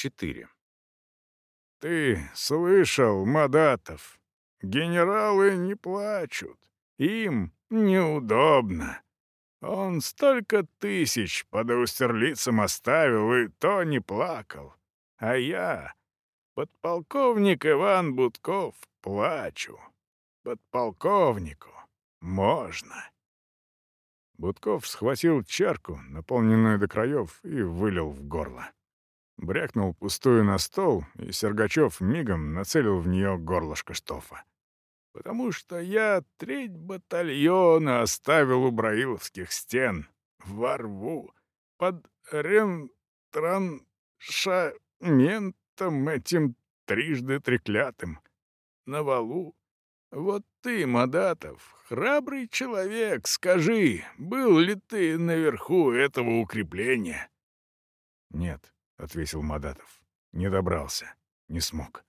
4. «Ты слышал, Мадатов? Генералы не плачут. Им неудобно. Он столько тысяч под Аустерлицем оставил, и то не плакал. А я, подполковник Иван Будков, плачу. Подполковнику можно». Будков схватил чарку, наполненную до краев, и вылил в горло. Брякнул пустую на стол, и Сергачев мигом нацелил в нее горлышко штофа. «Потому что я треть батальона оставил у Браиловских стен, во рву, под рентраншаментом этим трижды треклятым, на валу. Вот ты, Мадатов, храбрый человек, скажи, был ли ты наверху этого укрепления?» «Нет», — ответил Мадатов. «Не добрался. Не смог».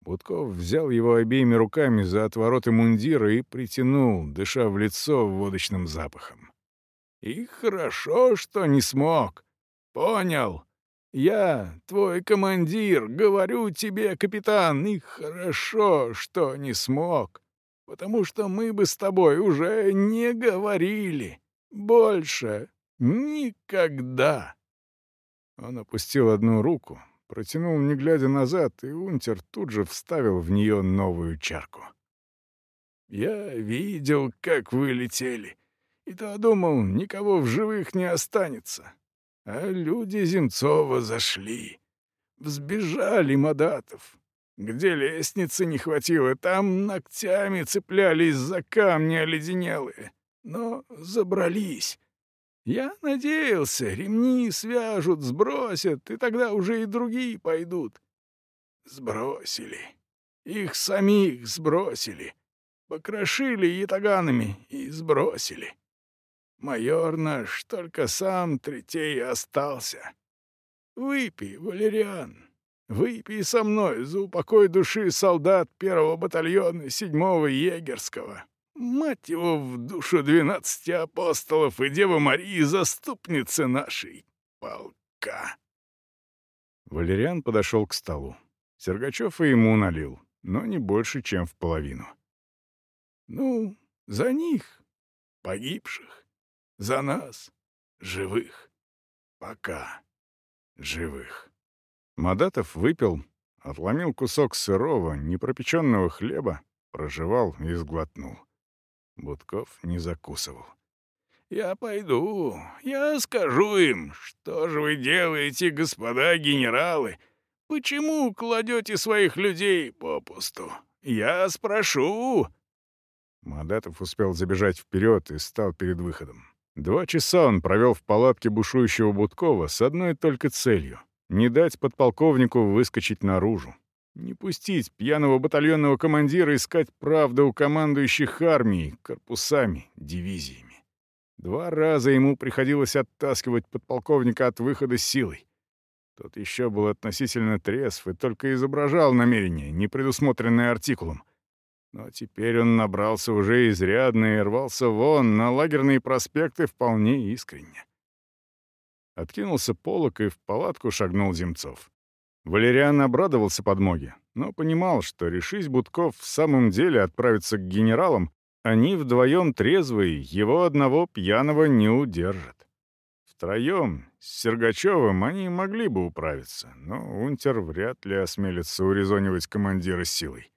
Будков взял его обеими руками за отвороты мундира и притянул, дыша в лицо водочным запахом. «И хорошо, что не смог. Понял. Я, твой командир, говорю тебе, капитан, и хорошо, что не смог, потому что мы бы с тобой уже не говорили. Больше никогда». Он опустил одну руку, протянул, не глядя назад, и унтер тут же вставил в нее новую чарку. «Я видел, как вы летели, и то думал, никого в живых не останется. А люди Земцова зашли. Взбежали Мадатов. Где лестницы не хватило, там ногтями цеплялись за камни оледенелые. Но забрались. Я надеялся, ремни свяжут, сбросят, и тогда уже и другие пойдут. Сбросили. Их самих сбросили. Покрошили ятаганами и сбросили. Майор наш только сам третей остался. Выпей, Валериан, выпей со мной за упокой души солдат первого батальона седьмого егерского. Мать его в душу двенадцати апостолов и Девы Марии, заступницы нашей полка. Валериан подошел к столу. Сергачев и ему налил, но не больше, чем в половину. «Ну, за них, погибших. За нас, живых. Пока живых. Мадатов выпил, отломил кусок сырого, непропеченного хлеба, прожевал и сглотнул. Будков не закусывал. «Я пойду, я скажу им, что же вы делаете, господа генералы? Почему кладете своих людей попусту? Я спрошу!» Мадатов успел забежать вперед и стал перед выходом. Два часа он провел в палатке бушующего Будкова с одной только целью — не дать подполковнику выскочить наружу. Не пустить пьяного батальонного командира искать правду у командующих армией, корпусами, дивизиями. Два раза ему приходилось оттаскивать подполковника от выхода силой. Тот еще был относительно трезв и только изображал намерение, не предусмотренное артикулом. Но теперь он набрался уже изрядно и рвался вон на лагерные проспекты вполне искренне. Откинулся полок и в палатку шагнул Земцов. Валериан обрадовался подмоге, но понимал, что решись Будков в самом деле отправиться к генералам, они вдвоем трезвые, его одного пьяного не удержат. Втроем, с Сергачевым, они могли бы управиться, но Унтер вряд ли осмелится урезонивать командира силой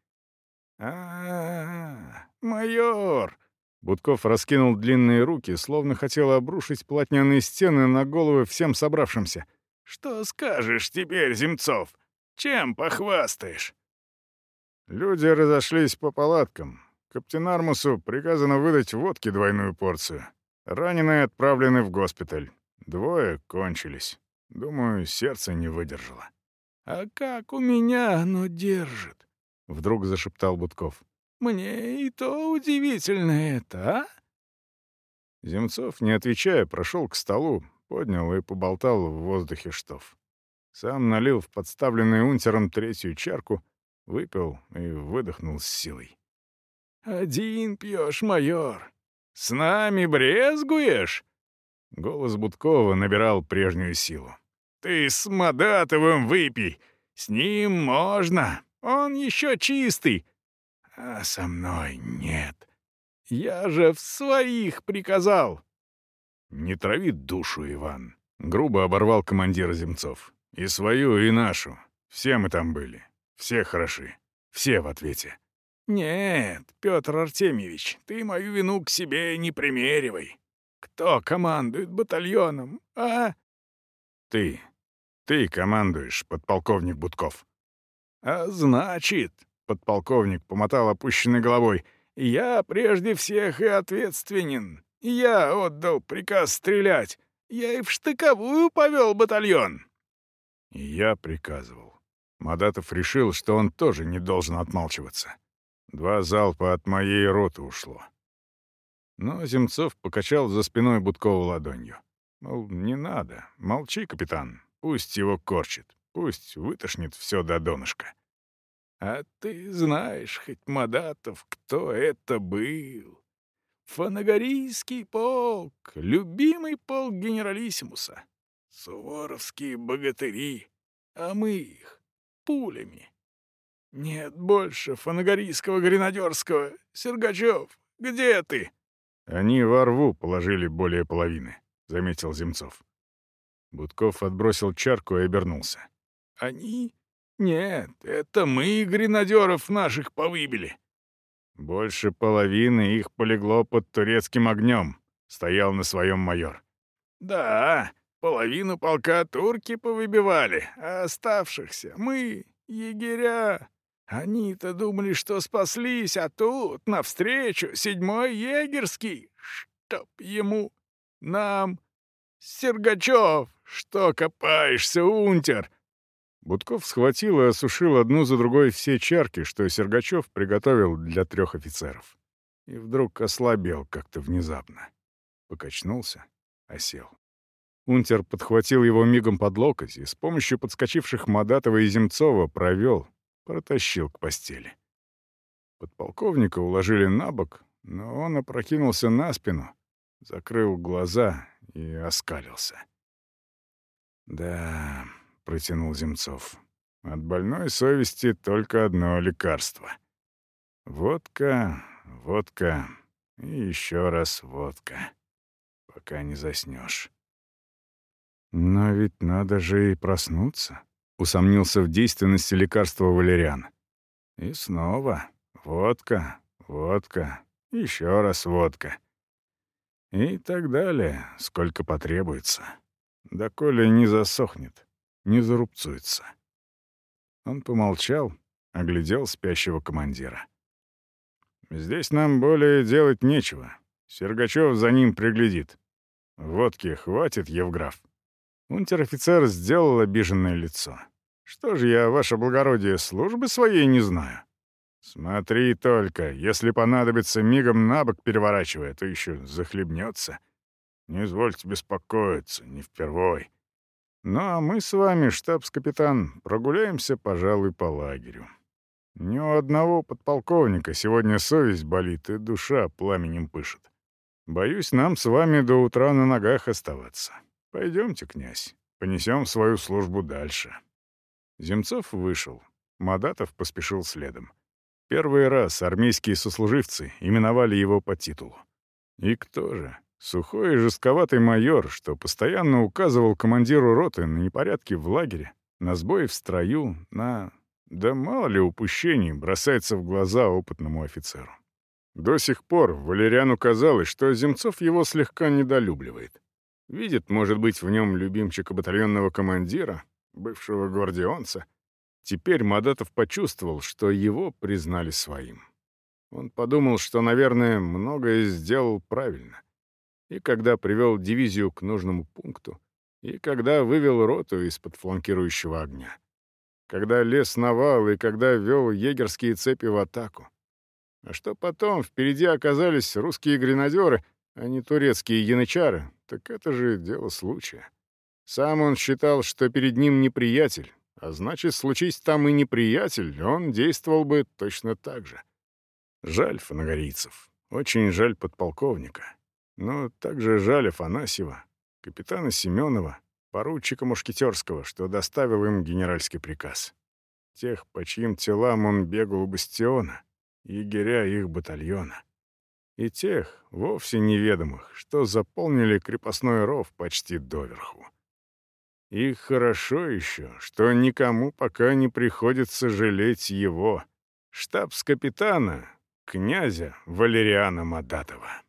а, -а, -а майор!» Будков раскинул длинные руки, словно хотел обрушить плотняные стены на головы всем собравшимся. «Что скажешь теперь, Земцов? Чем похвастаешь?» Люди разошлись по палаткам. Каптенармусу приказано выдать водки двойную порцию. Раненые отправлены в госпиталь. Двое кончились. Думаю, сердце не выдержало. «А как у меня оно держит?» — вдруг зашептал Будков. «Мне и то удивительно это, а?» Земцов, не отвечая, прошел к столу, поднял и поболтал в воздухе штоф. Сам налил в подставленный унтером третью чарку, выпил и выдохнул с силой. «Один пьешь, майор! С нами брезгуешь?» Голос Будкова набирал прежнюю силу. ты с Мадатовым выпей. С ним можно, он еще чистый. А со мной нет. Я же в своих приказал. Не трави душу, Иван. Грубо оборвал командир Земцов. И свою, и нашу. Все мы там были. Все хороши. Все в ответе. «Нет, Петр Артемьевич, ты мою вину к себе не примеривай. Кто командует батальоном, а?» «Ты. Ты командуешь, подполковник Будков». «А значит...» — подполковник помотал опущенной головой. «Я прежде всех и ответственен. Я отдал приказ стрелять. Я и в штыковую повел батальон». Я приказывал. Мадатов решил, что он тоже не должен отмалчиваться. Два залпа от моей роты ушло. Но Земцов покачал за спиной Будкова ладонью. Мол, не надо, молчи, капитан, пусть его корчит, пусть вытошнит все до донышка. А ты знаешь, хоть Мадатов, кто это был? Фанагорийский полк, любимый полк генералиссимуса. Суворовские богатыри, а мы их пулями. «Нет больше фанагорийского гренадерского. Сергачев, где ты?» «Они во рву положили более половины», — заметил Земцов. Будков отбросил чарку и обернулся. «Они? Нет, это мы гренадеров наших повыбили». «Больше половины их полегло под турецким огнем», — стоял на своем майор. «Да, половину полка турки повыбивали, а оставшихся мы, егеря, они-то думали, что спаслись, а тут навстречу седьмой егерский. Чтоб ему... Нам... Сергачев, что копаешься, унтер?» Будков схватил и осушил одну за другой все чарки, что Сергачев приготовил для трех офицеров. И вдруг ослабел как-то внезапно. Покачнулся, осел. Унтер подхватил его мигом под локоть и с помощью подскочивших Мадатова и Земцова провел, протащил к постели. Подполковника уложили на бок, но он опрокинулся на спину, закрыл глаза и оскалился. «Да», — протянул Земцов, — «от больной совести только одно лекарство. Водка, водка и еще раз водка, пока не заснешь». «Но ведь надо же и проснуться», Усомнился в действенности лекарства валериан. И снова водка, водка, еще раз водка. И так далее, сколько потребуется. Да коли не засохнет, не зарубцуется. Он помолчал, оглядел спящего командира. «Здесь нам более делать нечего. Сергачев за ним приглядит. Водки хватит, Евграф?» Унтер-офицер сделал обиженное лицо. «Что же я, ваше благородие, службы своей не знаю?» «Смотри только, если понадобится мигом на бок переворачивая, то еще захлебнется. Не извольте беспокоиться, не впервой. Ну а мы с вами, штабс-капитан, прогуляемся, пожалуй, по лагерю. Ни у одного подполковника сегодня совесть болит и душа пламенем пышет. Боюсь, нам с вами до утра на ногах оставаться. Пойдемте, князь, понесем свою службу дальше». Земцов вышел. Мадатов поспешил следом. Первый раз армейские сослуживцы именовали его по титулу. И кто же? Сухой и жестковатый майор, что постоянно указывал командиру роты на непорядки в лагере, на сбои в строю, на... Да мало ли упущений бросается в глаза опытному офицеру. До сих пор Валериану казалось, что Земцов его слегка недолюбливает. Видит, может быть, в нем любимчика батальонного командира, бывшего гвардионца. Теперь Мадатов почувствовал, что его признали своим. Он подумал, что, наверное, многое сделал правильно. И когда привел дивизию к нужному пункту, и когда вывел роту из-под фланкирующего огня, когда лез на вал и когда вел егерские цепи в атаку. А что потом впереди оказались русские гренадеры, а не турецкие янычары, так это же дело случая. Сам он считал, что перед ним неприятель, а значит, случись там и неприятель, он действовал бы точно так же. Жаль фанагорийцев, очень жаль подполковника. Но также жаль Афанасьева, капитана Семенова, поручика Мушкетерского, что доставил им генеральский приказ. Тех, по чьим телам он бегал у бастиона, егеря их батальона. И тех, вовсе неведомых, что заполнили крепостной ров почти доверху. И хорошо еще, что никому пока не приходится жалеть его, штабс-капитана, князя Валериана Мадатова.